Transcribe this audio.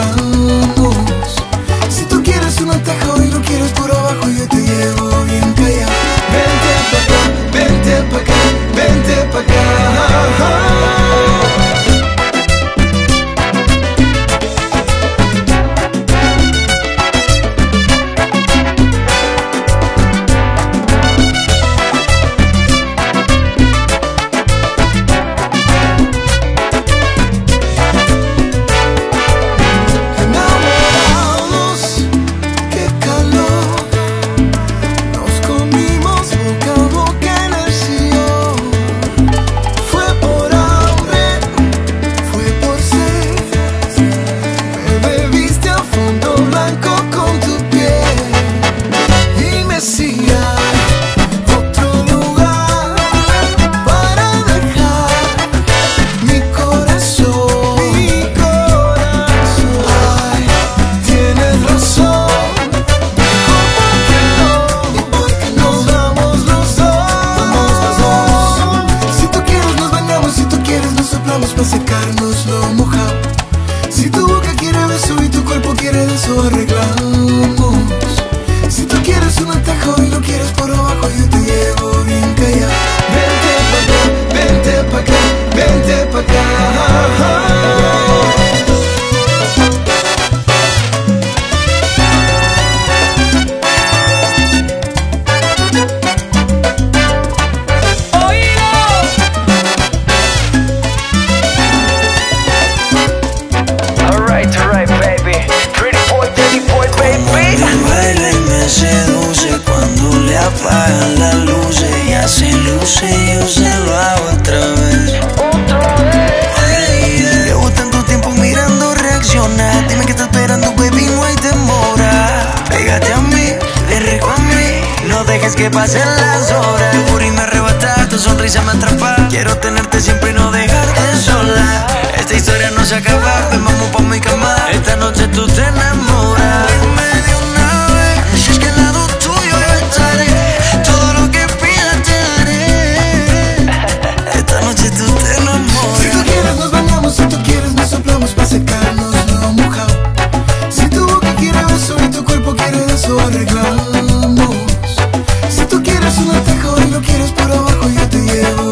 love você quer dejes que pasen las horas. Por y me arrebata, tu sonrisa me atrapa. Quiero tenerte siempre y no dejarte sola. Esta historia no se acaba. no te lo quieres por abajo, yo te llevo.